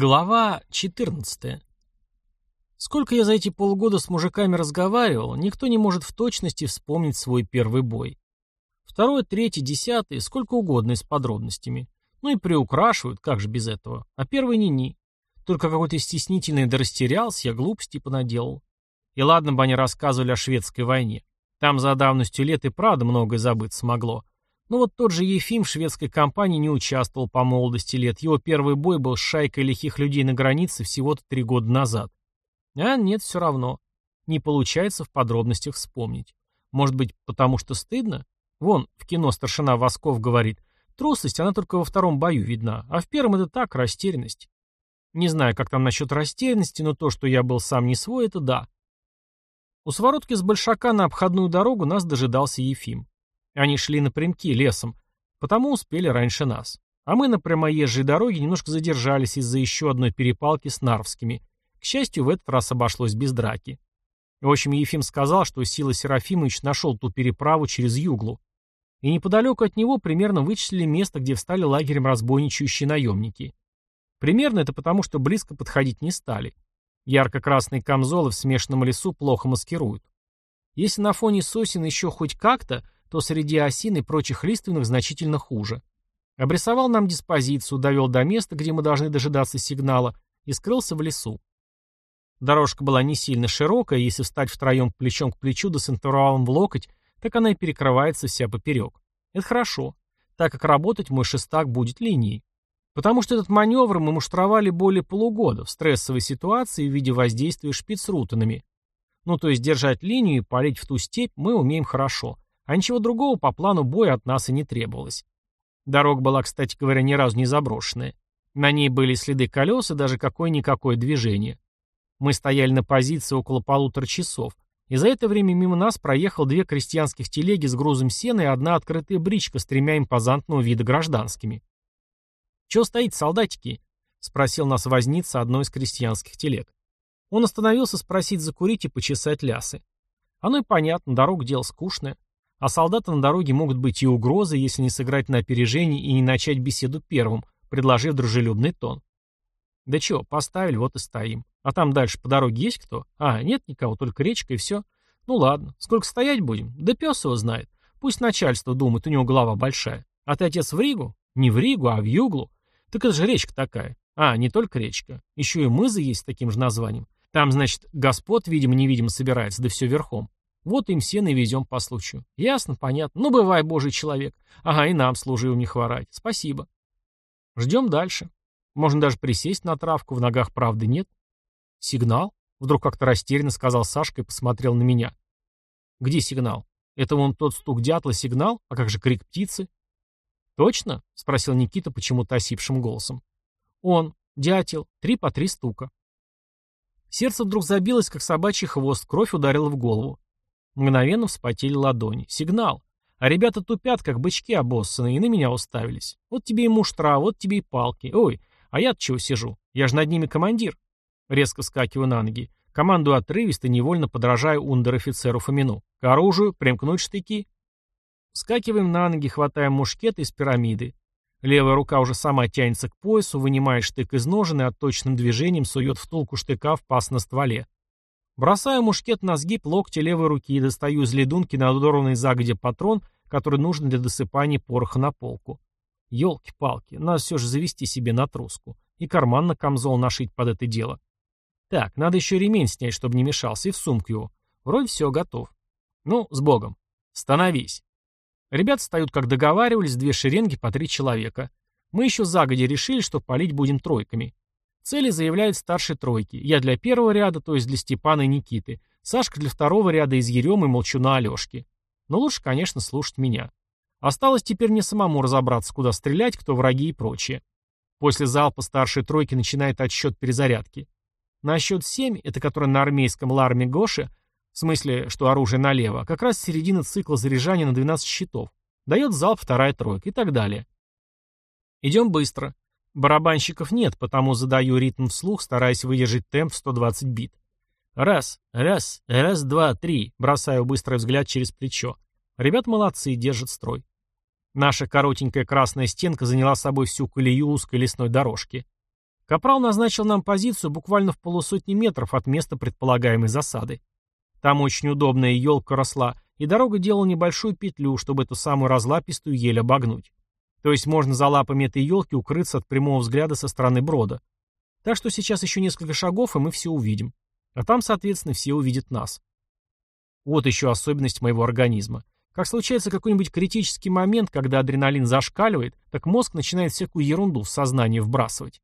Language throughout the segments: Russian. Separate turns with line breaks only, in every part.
Глава 14. Сколько я за эти полгода с мужиками разговаривал, никто не может в точности вспомнить свой первый бой. Второй, третий, десятый, сколько угодно и с подробностями. Ну и приукрашивают, как же без этого. А первый ни-ни. Только какой-то стеснительный да растерялся, я глупости понаделал. И ладно бы они рассказывали о шведской войне. Там за давностью лет и правда многое забыть смогло. Но ну вот тот же Ефим в шведской кампании не участвовал по молодости лет. Его первый бой был с шайкой лихих людей на границе всего-то три года назад. А нет, все равно. Не получается в подробностях вспомнить. Может быть, потому что стыдно? Вон, в кино старшина Восков говорит, трусость, она только во втором бою видна, а в первом это так, растерянность. Не знаю, как там насчет растерянности, но то, что я был сам не свой, это да. У Своротки с Большака на обходную дорогу нас дожидался Ефим. Они шли напрямки, лесом, потому успели раньше нас. А мы на прямоезжей дороге немножко задержались из-за еще одной перепалки с Нарвскими. К счастью, в этот раз обошлось без драки. В общем, Ефим сказал, что Сила Серафимович нашел ту переправу через Юглу. И неподалеку от него примерно вычислили место, где встали лагерем разбойничающие наемники. Примерно это потому, что близко подходить не стали. Ярко-красные камзолы в смешанном лесу плохо маскируют. Если на фоне сосен еще хоть как-то, то среди осин и прочих лиственных значительно хуже. Обрисовал нам диспозицию, довел до места, где мы должны дожидаться сигнала, и скрылся в лесу. Дорожка была не сильно широкая, если встать втроем плечом к плечу да с интервалом в локоть, так она и перекрывается вся поперек. Это хорошо, так как работать мой шестак будет линией. Потому что этот маневр мы муштровали более полугода в стрессовой ситуации в виде воздействия шпицрутенами. Ну то есть держать линию и палить в ту степь мы умеем хорошо, а ничего другого по плану боя от нас и не требовалось. Дорога была, кстати говоря, ни разу не заброшенная. На ней были следы колес и даже какое-никакое движение. Мы стояли на позиции около полутора часов, и за это время мимо нас проехал две крестьянских телеги с грузом сена и одна открытая бричка с тремя импозантного вида гражданскими. «Чего стоит, солдатики?» — спросил нас возница одной из крестьянских телег. Он остановился спросить закурить и почесать лясы. Оно и понятно, дорога дело скучное. А солдаты на дороге могут быть и угрозы, если не сыграть на опережение и не начать беседу первым, предложив дружелюбный тон. Да чё, поставили, вот и стоим. А там дальше по дороге есть кто? А, нет никого, только речка и все. Ну ладно, сколько стоять будем? Да пес его знает. Пусть начальство думает, у него голова большая. А ты, отец, в Ригу? Не в Ригу, а в Юглу. Так это же речка такая. А, не только речка. Еще и мыза есть с таким же названием. Там, значит, господ, видимо-невидимо, собирается, да все верхом. Вот им сено и везем по случаю. Ясно, понятно. Ну, бывай, божий человек. Ага, и нам служил не хворать. Спасибо. Ждем дальше. Можно даже присесть на травку, в ногах правды нет. Сигнал? Вдруг как-то растерянно сказал Сашка и посмотрел на меня. Где сигнал? Это вон тот стук дятла сигнал? А как же крик птицы? Точно? Спросил Никита почему-то осипшим голосом. Он, дятел, три по три стука. Сердце вдруг забилось, как собачий хвост, кровь ударила в голову. Мгновенно вспотели ладони. Сигнал. А ребята тупят, как бычки обоссанные, и на меня уставились. Вот тебе и муштра, вот тебе и палки. Ой, а я-то чего сижу? Я же над ними командир. Резко вскакиваю на ноги. Командую отрывисто, невольно подражаю ундер-офицеру Фомину. К оружию, примкнуть штыки. Вскакиваем на ноги, хватаем мушкет из пирамиды. Левая рука уже сама тянется к поясу, вынимает штык из ножен и отточенным движением сует втулку штыка в паз на стволе. Бросаю мушкет на сгиб локтя левой руки и достаю из ледунки надорванный загодя патрон, который нужен для досыпания пороха на полку. Ёлки-палки, надо все же завести себе на труску. И карман на камзол нашить под это дело. Так, надо еще ремень снять, чтобы не мешался, и в сумку его. Вроде все готов. Ну, с Богом. Становись. Ребята встают, как договаривались, две шеренги по три человека. Мы еще загодя решили, что палить будем тройками. Цели заявляют старшей тройки. Я для первого ряда, то есть для Степана и Никиты. Сашка для второго ряда из Еремы Молчуна Алешки. Но лучше, конечно, слушать меня. Осталось теперь мне самому разобраться, куда стрелять, кто враги и прочее. После залпа старшей тройки начинает отсчет перезарядки. На счет 7, это который на армейском ларме Гоши, в смысле, что оружие налево, как раз середина цикла заряжания на 12 щитов. Дает залп вторая тройка и так далее. Идем быстро. Барабанщиков нет, потому задаю ритм вслух, стараясь выдержать темп в 120 бит. Раз, раз, раз, два, три. Бросаю быстрый взгляд через плечо. Ребят молодцы, держат строй. Наша коротенькая красная стенка заняла собой всю колею узкой лесной дорожки. Капрал назначил нам позицию буквально в полусотни метров от места предполагаемой засады. Там очень удобная елка росла, и дорога делала небольшую петлю, чтобы эту самую разлапистую ель обогнуть. То есть можно за лапами этой елки укрыться от прямого взгляда со стороны брода. Так что сейчас еще несколько шагов, и мы все увидим. А там, соответственно, все увидят нас. Вот еще особенность моего организма. Как случается какой-нибудь критический момент, когда адреналин зашкаливает, так мозг начинает всякую ерунду в сознание вбрасывать.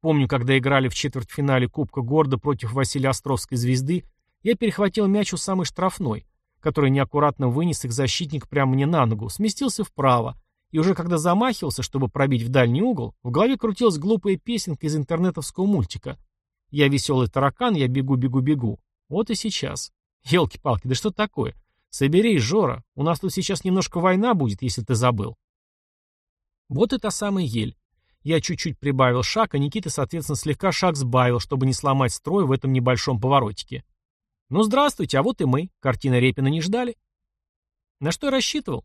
Помню, когда играли в четвертьфинале Кубка города против Василия Островской звезды, я перехватил мяч у самой штрафной, который неаккуратно вынес их защитник прямо мне на ногу, сместился вправо, и уже когда замахивался, чтобы пробить в дальний угол, в голове крутилась глупая песенка из интернетовского мультика. «Я веселый таракан, я бегу-бегу-бегу». Вот и сейчас. Елки-палки, да что такое? Соберись, Жора, у нас тут сейчас немножко война будет, если ты забыл. Вот и та самая ель. Я чуть-чуть прибавил шаг, а Никита, соответственно, слегка шаг сбавил, чтобы не сломать строй в этом небольшом поворотике. Ну, здравствуйте, а вот и мы. Картина Репина не ждали. На что я рассчитывал?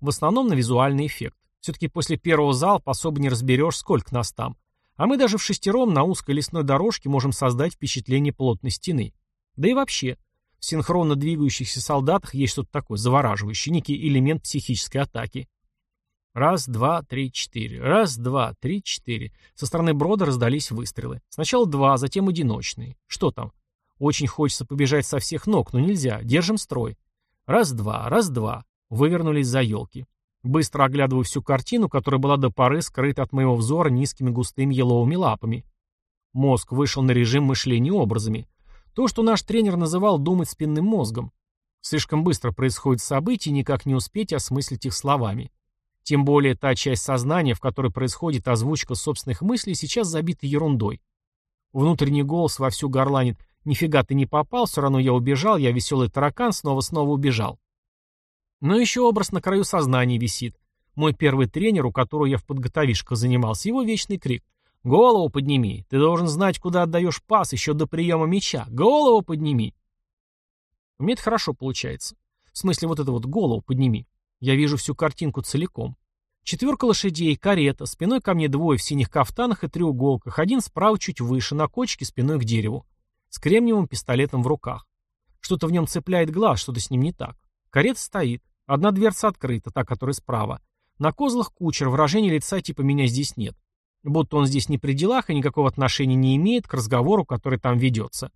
В основном на визуальный эффект. Все-таки после первого залпа особо не разберешь, сколько нас там. А мы даже в шестером на узкой лесной дорожке можем создать впечатление плотной стены. Да и вообще, в синхронно двигающихся солдатах есть что-то такое завораживающее, некий элемент психической атаки. Раз, два, три, четыре. Раз, два, три, четыре. Со стороны брода раздались выстрелы. Сначала два, затем одиночные. Что там? Очень хочется побежать со всех ног, но нельзя. Держим строй. Раз-два, раз-два. Вывернулись за елки. Быстро оглядываю всю картину, которая была до поры скрыта от моего взора низкими густыми еловыми лапами. Мозг вышел на режим мышления образами. То, что наш тренер называл думать спинным мозгом. Слишком быстро происходят события, никак не успеть осмыслить их словами. Тем более та часть сознания, в которой происходит озвучка собственных мыслей, сейчас забита ерундой. Внутренний голос вовсю горланит «Нифига ты не попал, все равно я убежал, я веселый таракан, снова-снова убежал». Но еще образ на краю сознания висит. Мой первый тренер, у которого я в подготовишках занимался, его вечный крик. «Голову подними! Ты должен знать, куда отдаешь пас еще до приема мяча! Голову подними!» У меня это хорошо получается. В смысле, вот это вот голову подними. Я вижу всю картинку целиком. Четверка лошадей, карета, спиной ко мне двое в синих кафтанах и треуголках, один справа чуть выше, на кочке, спиной к дереву, с кремниевым пистолетом в руках. Что-то в нем цепляет глаз, что-то с ним не так. Карета стоит, одна дверца открыта, та, которая справа. На козлах кучер, выражения лица типа «меня здесь нет». Будто он здесь не при делах и никакого отношения не имеет к разговору, который там ведется.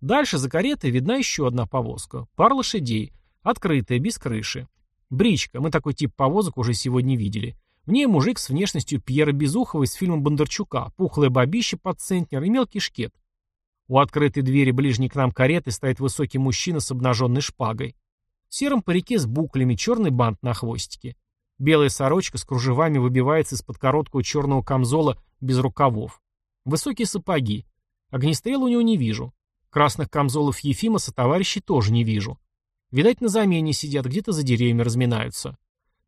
Дальше за каретой видна еще одна повозка. Пара лошадей, открытая, без крыши. Бричка, мы такой тип повозок уже сегодня видели. В ней мужик с внешностью Пьера Безухова из фильма Бондарчука, пухлое бабище под центнер и мелкий шкет. У открытой двери ближней к нам кареты стоит высокий мужчина с обнаженной шпагой. В сером парике с буклями, черный бант на хвостике. Белая сорочка с кружевами выбивается из-под короткого черного камзола без рукавов. Высокие сапоги. Огнестрела у него не вижу. Красных камзолов Ефима со товарищей тоже не вижу. Видать, на замене сидят, где-то за деревьями разминаются.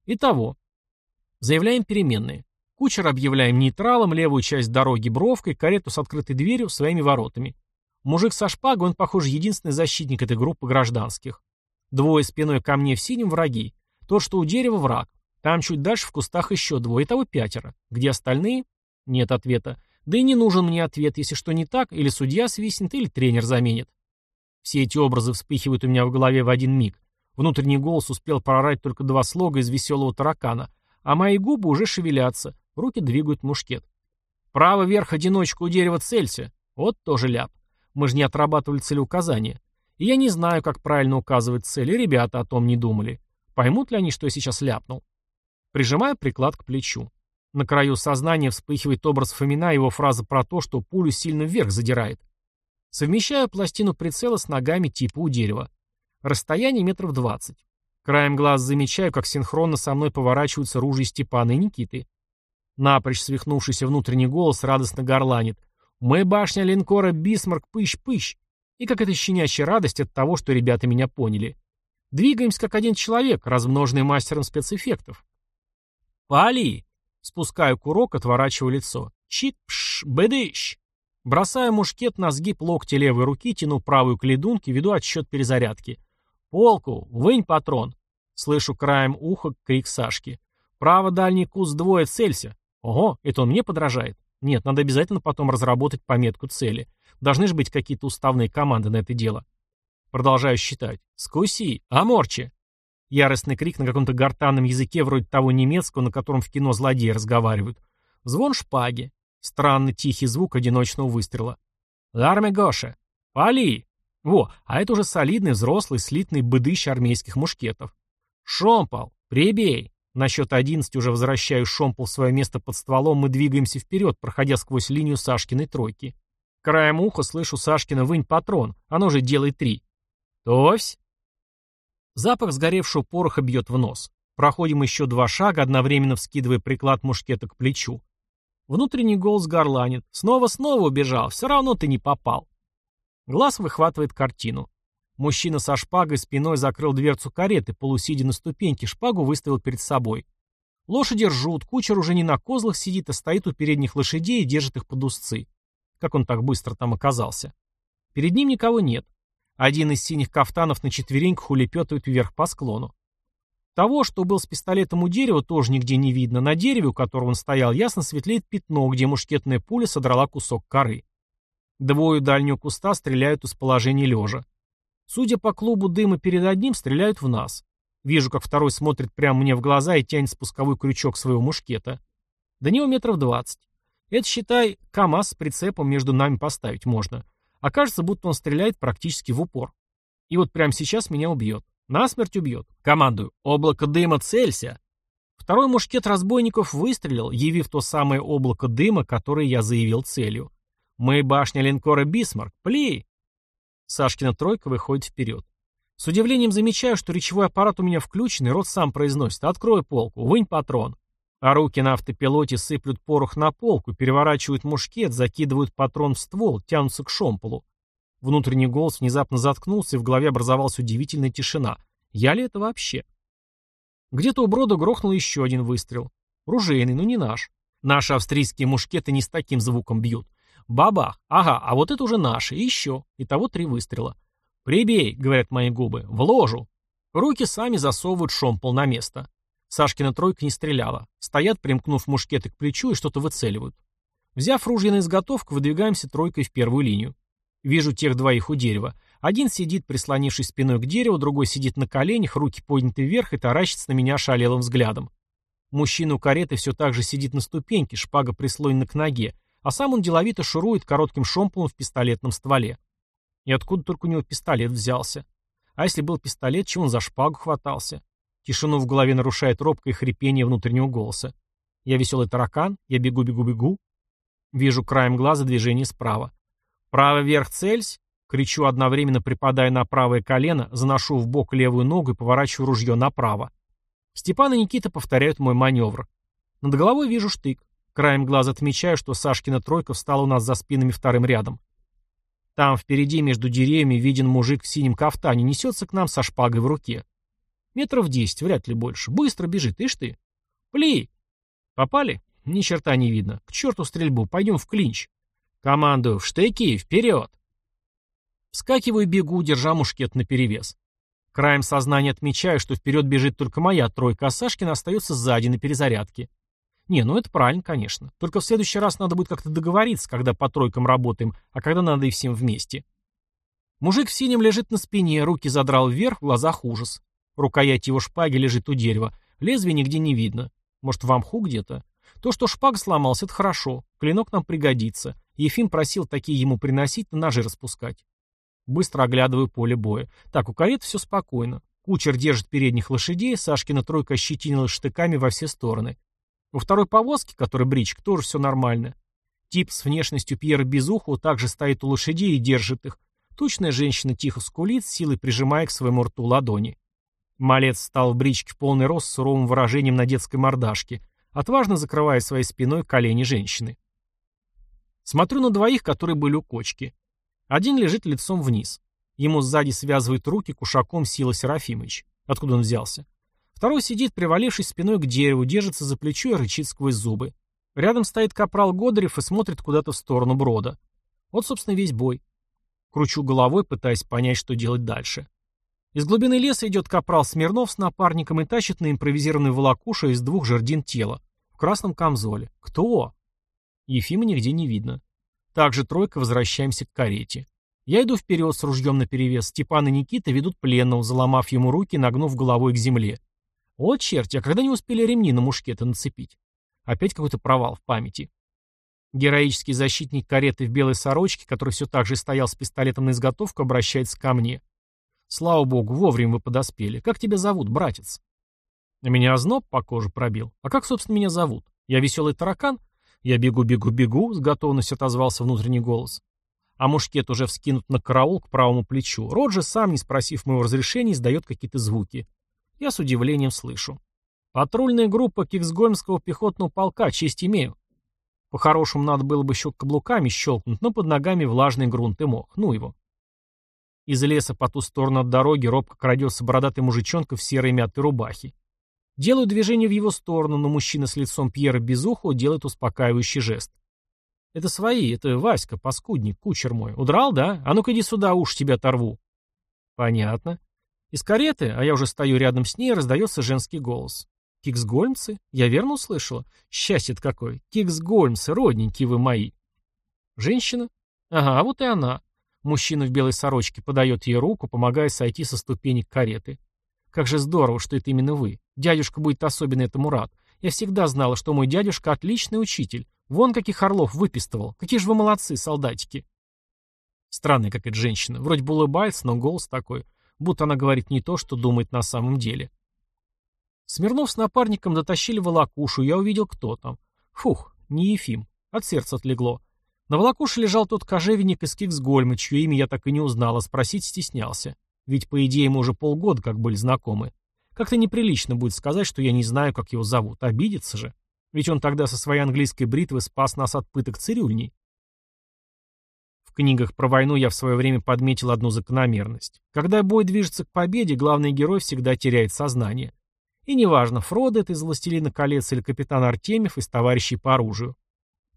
Итого. Заявляем переменные. Кучер объявляем нейтралом, левую часть дороги бровкой, карету с открытой дверью, своими воротами. Мужик со шпагой, он, похоже, единственный защитник этой группы гражданских. Двое спиной ко мне в синем враги. Тот, что у дерева, враг. Там чуть дальше в кустах еще двое, того пятеро. Где остальные? Нет ответа. Да и не нужен мне ответ, если что не так, или судья свистнет, или тренер заменит. Все эти образы вспыхивают у меня в голове в один миг. Внутренний голос успел прорать только два слога из веселого таракана, а мои губы уже шевелятся, руки двигают мушкет. Право вверх одиночку у дерева целься. Вот тоже ляп. Мы же не отрабатывали целеуказания. Я не знаю, как правильно указывать цели, ребята о том не думали. Поймут ли они, что я сейчас ляпнул? Прижимаю приклад к плечу. На краю сознания вспыхивает образ Фомина его фраза про то, что пулю сильно вверх задирает. Совмещаю пластину прицела с ногами типа у дерева. Расстояние метров двадцать. Краем глаз замечаю, как синхронно со мной поворачиваются ружья Степана и Никиты. Напрочь свихнувшийся внутренний голос радостно горланит. «Мы башня линкора Бисмарк пыщ-пыщ!» И какая-то щенячья радость от того, что ребята меня поняли. Двигаемся как один человек, размноженный мастером спецэффектов. «Пали!» Спускаю курок, отворачиваю лицо. «Чик-пш-бэдыщ!» Бросаю мушкет на сгиб локти левой руки, тяну правую к ледунке, веду отсчет перезарядки. «Полку! Вынь патрон!» Слышу краем уха крик Сашки. «Право дальний куст двое, целься!» «Ого, это он мне подражает!» Нет, надо обязательно потом разработать пометку цели. Должны же быть какие-то уставные команды на это дело. Продолжаю считать. «Скуси! Аморче!» Яростный крик на каком-то гортанном языке, вроде того немецкого, на котором в кино злодеи разговаривают. Звон шпаги. Странный тихий звук одиночного выстрела. «Ларме Гоша! Пали!» Во, а это уже солидный, взрослый, слитный быдыщ армейских мушкетов. «Шомпол! Прибей!» На счет одиннадцати уже возвращаю Шомпол в свое место под стволом, мы двигаемся вперед, проходя сквозь линию Сашкиной тройки. Краем уха слышу Сашкина «вынь патрон», оно же делай три. «Товсь!» Запах сгоревшего пороха бьет в нос. Проходим еще два шага, одновременно вскидывая приклад мушкета к плечу. Внутренний голос горланит. Снова-снова убежал, все равно ты не попал. Глаз выхватывает картину. Мужчина со шпагой спиной закрыл дверцу кареты, полусидя на ступеньке, шпагу выставил перед собой. Лошади ржут, кучер уже не на козлах сидит, а стоит у передних лошадей и держит их под узцы. Как он так быстро там оказался? Перед ним никого нет. Один из синих кафтанов на четвереньках улепетывает вверх по склону. Того, что был с пистолетом у дерева, тоже нигде не видно. На дереве, у которого он стоял, ясно светлеет пятно, где мушкетная пуля содрала кусок коры. Двое дальнего куста стреляют из положения лежа. Судя по клубу дыма перед одним, стреляют в нас. Вижу, как второй смотрит прямо мне в глаза и тянет спусковой крючок своего мушкета. До него метров двадцать. Это, считай, КамАЗ с прицепом между нами поставить можно. Окажется, будто он стреляет практически в упор. И вот прямо сейчас меня убьет. Насмерть убьет. Командую. Облако дыма, целься. Второй мушкет разбойников выстрелил, явив то самое облако дыма, которое я заявил целью. Мы башня линкора «Бисмарк». Пли! Сашкина тройка выходит вперед. С удивлением замечаю, что речевой аппарат у меня включен, и рот сам произносит «Открой полку, вынь патрон». А руки на автопилоте сыплют порох на полку, переворачивают мушкет, закидывают патрон в ствол, тянутся к шомполу. Внутренний голос внезапно заткнулся, и в голове образовалась удивительная тишина. Я ли это вообще? Где-то у брода грохнул еще один выстрел. Ружейный, но не наш. Наши австрийские мушкеты не с таким звуком бьют. Бабах. Ага, а вот это уже наши. И еще. Итого три выстрела. «Прибей», — говорят мои губы, — «в ложу». Руки сами засовывают шомпол на место. Сашкина тройка не стреляла. Стоят, примкнув мушкеты к плечу и что-то выцеливают. Взяв ружье на изготовку, выдвигаемся тройкой в первую линию. Вижу тех двоих у дерева. Один сидит, прислонившись спиной к дереву, другой сидит на коленях, руки подняты вверх и таращится на меня шалелым взглядом. Мужчина у кареты все так же сидит на ступеньке, шпага прислонена к ноге, а сам он деловито шурует коротким шомполом в пистолетном стволе. И откуда только у него пистолет взялся? А если был пистолет, чего он за шпагу хватался? Тишину в голове нарушает робкое хрипение внутреннего голоса. Я веселый таракан, я бегу-бегу-бегу. Вижу краем глаза движение справа. Право вверх цельсь, кричу одновременно припадая на правое колено, заношу в бок левую ногу и поворачиваю ружье направо. Степан и Никита повторяют мой маневр. Над головой вижу штык. Краем глаза отмечаю, что Сашкина тройка встала у нас за спинами вторым рядом. Там впереди между деревьями виден мужик в синем кафтане, несется к нам со шпагой в руке. Метров десять, вряд ли больше. Быстро бежит, ишь ты. Пли! Попали? Ни черта не видно. К черту стрельбу, пойдем в клинч. Командую, в штыки, вперед! Вскакиваю и бегу, держа мушкет наперевес. Краем сознания отмечаю, что вперед бежит только моя тройка, а Сашкина остается сзади на перезарядке. Не, ну это правильно, конечно. Только в следующий раз надо будет как-то договориться, когда по тройкам работаем, а когда надо и всем вместе. Мужик в синем лежит на спине, руки задрал вверх, в глазах ужас. Рукоять его шпаги лежит у дерева. Лезвия нигде не видно. Может, в амху где-то? То, что шпага сломался, это хорошо. Клинок нам пригодится. Ефим просил такие ему приносить, ножи распускать. Быстро оглядываю поле боя. Так, у кареты все спокойно. Кучер держит передних лошадей, Сашкина тройка ощетинилась штыками во все стороны. У второй повозки, который бричка, тоже все нормально. Тип с внешностью Пьера Безухова также стоит у лошадей и держит их. Тучная женщина тихо скулит, силой прижимая к своему рту ладони. Малец встал в бричке в полный рост с суровым выражением на детской мордашке, отважно закрывая своей спиной колени женщины. Смотрю на двоих, которые были у кочки. Один лежит лицом вниз. Ему сзади связывает руки кушаком Сила Серафимович. Откуда он взялся? Второй сидит, привалившись спиной к дереву, держится за плечо и рычит сквозь зубы. Рядом стоит капрал Годырев и смотрит куда-то в сторону брода. Вот, собственно, весь бой. Кручу головой, пытаясь понять, что делать дальше. Из глубины леса идет капрал Смирнов с напарником и тащит на импровизированную волокушу из двух жердин тела. В красном камзоле. Кто? Ефима нигде не видно. Также тройка возвращаемся к карете. Я иду вперед с ружьем наперевес. Степан и Никита ведут пленного, заломав ему руки, нагнув головой к земле. О, черти, а когда не успели ремни на мушкеты нацепить? Опять какой-то провал в памяти. Героический защитник кареты в белой сорочке, который все так же стоял с пистолетом на изготовку, обращается ко мне. Слава богу, вовремя вы подоспели. Как тебя зовут, братец? Меня озноб по коже пробил. А как, собственно, меня зовут? Я веселый таракан? Я бегу, бегу, бегу, с готовностью отозвался внутренний голос. А мушкет уже вскинут на караул к правому плечу. Роджер сам, не спросив моего разрешения, издает какие-то звуки. Я с удивлением слышу. Патрульная группа Киксгольмского пехотного полка, честь имею. По-хорошему, надо было бы еще каблуками щелкнуть, но под ногами влажный грунт и мох. Ну его. Из леса по ту сторону от дороги робко крадется бородатый мужичонка в серой мятой рубахе. Делаю движение в его сторону, но мужчина с лицом Пьера Безухова делает успокаивающий жест. «Это свои, это Васька, паскудник, кучер мой. Удрал, да? А ну-ка иди сюда, уж тебя оторву». «Понятно». Из кареты, а я уже стою рядом с ней, раздается женский голос. Киксгольмцы? Я верно услышала? Счастье-то какое. Киксгольмцы, родненькие вы мои. Женщина? Ага, а вот и она. Мужчина в белой сорочке подает ей руку, помогая сойти со ступенек кареты. Как же здорово, что это именно вы. Дядюшка будет особенно этому рад. Я всегда знала, что мой дядюшка отличный учитель. Вон каких орлов выпистывал. Какие же вы молодцы, солдатики. Странная какая-то женщина. Вроде бы улыбается, но голос такой, будто она говорит не то, что думает на самом деле. Смирнов с напарником дотащили волокушу, я увидел, кто там. Фух, не Ефим. От сердца отлегло. На волокуше лежал тот кожевенник из Киксгольма, чье имя я так и не узнал, а спросить стеснялся. Ведь, по идее, мы уже полгода как были знакомы. Как-то неприлично будет сказать, что я не знаю, как его зовут. Обидится же. Ведь он тогда со своей английской бритвы спас нас от пыток цирюльней. В книгах про войну я в свое время подметил одну закономерность. Когда бой движется к победе, главный герой всегда теряет сознание. И неважно, Фродо это из «Властелина колец» или капитан Артемьев из «Товарищей по оружию».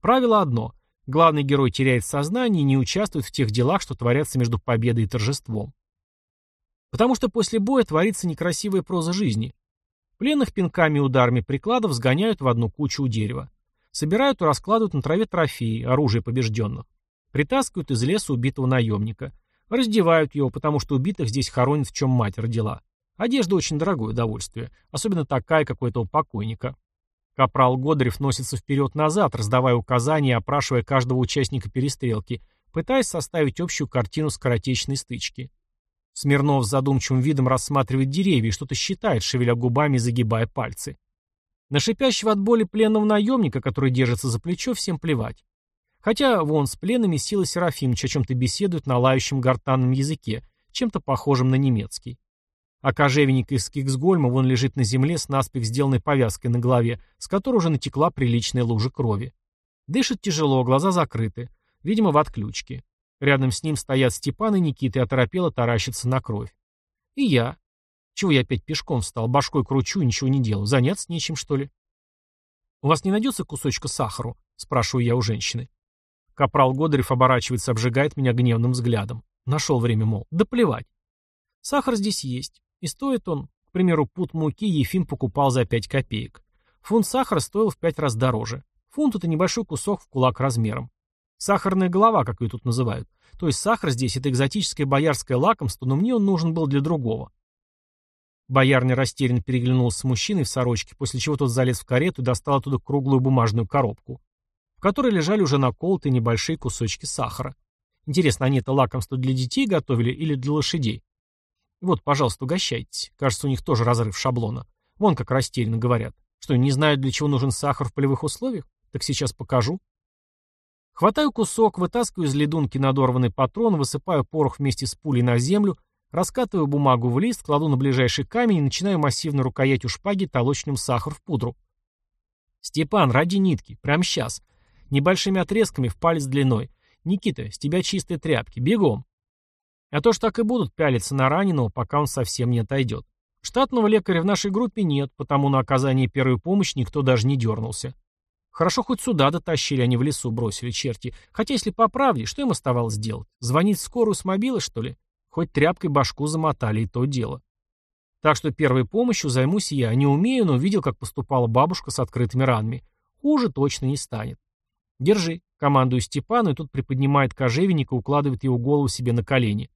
Правило одно. Главный герой теряет сознание и не участвует в тех делах, что творятся между победой и торжеством. Потому что после боя творится некрасивая проза жизни. Пленных пинками и ударами прикладов сгоняют в одну кучу у дерева. Собирают и раскладывают на траве трофеи, оружие побежденных. Притаскивают из леса убитого наемника. Раздевают его, потому что убитых здесь хоронят в чем мать родила. Одежда очень дорогое удовольствие, особенно такая, как у этого покойника. Капрал Годырев носится вперед-назад, раздавая указания и опрашивая каждого участника перестрелки, пытаясь составить общую картину скоротечной стычки. Смирнов с задумчивым видом рассматривает деревья и что-то считает, шевеля губами и загибая пальцы. На шипящего от боли пленного наемника, который держится за плечо, всем плевать. Хотя вон с пленными Сила Серафимович о чем-то беседует на лающем гортанном языке, чем-то похожем на немецкий. А кожевенник из Киксгольма вон лежит на земле с наспех сделанной повязкой на голове, с которой уже натекла приличная лужа крови. Дышит тяжело, глаза закрыты. Видимо, в отключке. Рядом с ним стоят Степан и Никита и оторопело таращатся на кровь. И я. Чего я опять пешком встал, башкой кручу и ничего не делаю? Заняться нечем, что ли? «У вас не найдется кусочка сахару?» — спрашиваю я у женщины. Капрал Годырев оборачивается, обжигает меня гневным взглядом. Нашел время, мол, да плевать. Сахар здесь есть. И стоит он, к примеру, пуд муки Ефим покупал за 5 копеек. Фунт сахара стоил в 5 раз дороже. Фунт – это небольшой кусок в кулак размером. Сахарная голова, как ее тут называют. То есть сахар здесь – это экзотическое боярское лакомство, но мне он нужен был для другого. Боярня растерянно переглянулся с мужчиной в сорочке, после чего тот залез в карету и достал оттуда круглую бумажную коробку, в которой лежали уже наколотые небольшие кусочки сахара. Интересно, они это лакомство для детей готовили или для лошадей? Вот, пожалуйста, угощайтесь. Кажется, у них тоже разрыв шаблона. Вон как растерянно говорят. Что, не знают, для чего нужен сахар в полевых условиях? Так сейчас покажу. Хватаю кусок, вытаскиваю из ледунки надорванный патрон, высыпаю порох вместе с пулей на землю, раскатываю бумагу в лист, кладу на ближайший камень и начинаю массивно рукоять у шпаги толочь сахар в пудру. Степан, ради нитки, прямо сейчас. Небольшими отрезками в палец длиной. Никита, с тебя чистые тряпки, бегом. А то ж так и будут пялиться на раненого, пока он совсем не отойдет. Штатного лекаря в нашей группе нет, потому на оказание первой помощи никто даже не дернулся. Хорошо хоть сюда дотащили, а не в лесу бросили черти. Хотя, если по правде, что им оставалось делать? Звонить в скорую с мобилы, что ли? Хоть тряпкой башку замотали, и то дело. Так что первой помощью займусь я. Не умею, но видел, как поступала бабушка с открытыми ранами. Хуже точно не станет. «Держи», — командую Степану, и тут приподнимает кожевенника и укладывает его голову себе на колени.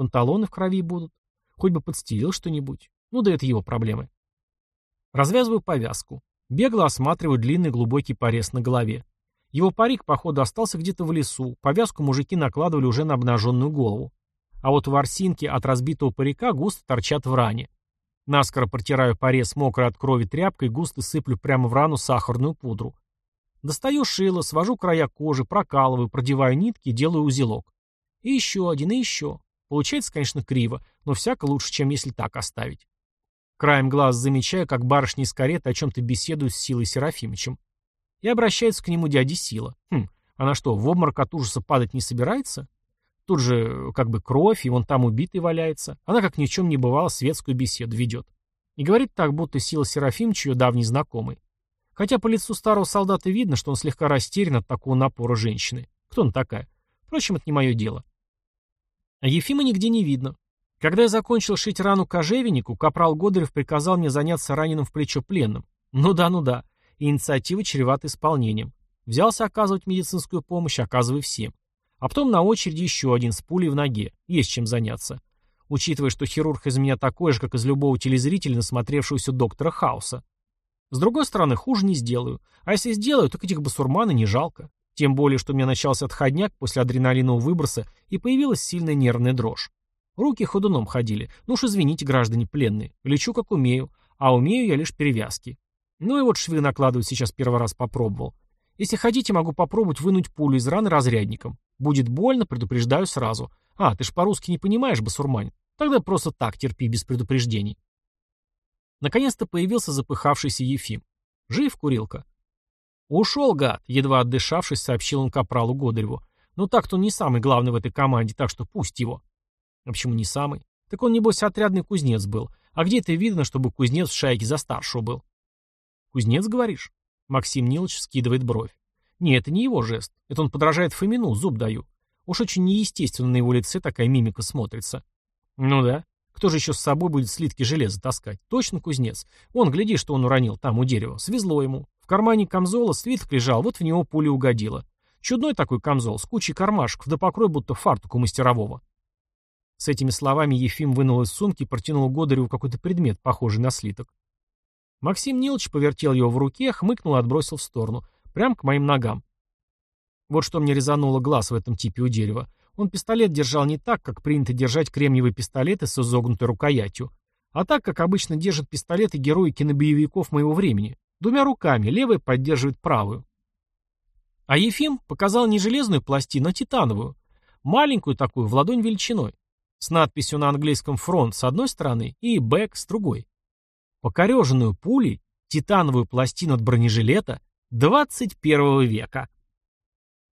Панталоны в крови будут. Хоть бы подстелил что-нибудь. Ну да это его проблемы. Развязываю повязку. Бегло осматриваю длинный глубокий порез на голове. Его парик, походу, остался где-то в лесу. Повязку мужики накладывали уже на обнаженную голову. А вот ворсинки от разбитого парика густо торчат в ране. Наскоро протираю порез мокрой от крови тряпкой густо сыплю прямо в рану сахарную пудру. Достаю шило, свожу края кожи, прокалываю, продеваю нитки делаю узелок. И еще один, и еще. Получается, конечно, криво, но всяко лучше, чем если так оставить. Краем глаз замечаю, как барышня из кареты о чем-то беседует с Силой Серафимовичем. И обращается к нему дядя Сила. Хм, она что, в обморок от ужаса падать не собирается? Тут же как бы кровь, и вон там убитый валяется. Она, как ни в чем не бывало, светскую беседу ведет. И говорит так, будто Сила Серафимович ее давний знакомый. Хотя по лицу старого солдата видно, что он слегка растерян от такого напора женщины. Кто она такая? Впрочем, это не мое дело. А Ефима нигде не видно. Когда я закончил шить рану кожевеннику, капрал Годырев приказал мне заняться раненым в плечо пленным. Ну да, ну да. Инициатива чревата исполнением. Взялся оказывать медицинскую помощь, оказывай всем. А потом на очереди еще один с пулей в ноге. Есть чем заняться. Учитывая, что хирург из меня такой же, как из любого телезрителя, насмотревшегося доктора Хауса. С другой стороны, хуже не сделаю. А если сделаю, так этих басурмана не жалко. Тем более, что у меня начался отходняк после адреналинового выброса и появилась сильная нервная дрожь. Руки ходуном ходили. Ну уж извините, граждане пленные. Лечу как умею. А умею я лишь перевязки. Ну и вот швы накладывать сейчас первый раз попробовал. Если хотите, могу попробовать вынуть пулю из раны разрядником. Будет больно, предупреждаю сразу. А, ты ж по-русски не понимаешь, басурмань? Тогда просто так терпи без предупреждений. Наконец-то появился запыхавшийся Ефим. Жив, курилка? Ушел, гад, едва отдышавшись, сообщил он капралу Годыреву. Ну так-то он не самый главный в этой команде, так что пусть его. А почему не самый? Так он, небось, отрядный кузнец был. А где это видно, чтобы кузнец в шайке за старшего был? Кузнец, говоришь? Максим Нилович скидывает бровь. Нет, это не его жест. Это он подражает Фомину, зуб даю. Уж очень неестественно на его лице такая мимика смотрится. Ну да. Кто же еще с собой будет слитки железа таскать? Точно кузнец. Вон, гляди, что он уронил там у дерева. Свезло ему. Кармане камзола свиток лежал, вот в него пуля угодила. Чудной такой камзол, с кучей кармашков, да покрой будто фартук у мастерового. С этими словами Ефим вынул из сумки и протянул Годыреву какой-то предмет, похожий на слиток. Максим Нилович повертел его в руке, хмыкнул и отбросил в сторону. Прям к моим ногам. Вот что мне резануло глаз в этом типе у дерева. Он пистолет держал не так, как принято держать кремниевые пистолеты с изогнутой рукоятью, а так, как обычно держат пистолеты герои кинобоевиков моего времени. Двумя руками, левая поддерживает правую. А Ефим показал не железную пластину, а титановую. Маленькую такую, в ладонь величиной. С надписью на английском «фронт» с одной стороны и «бэк» с другой. Покореженную пулей, титановую пластину от бронежилета 21 века.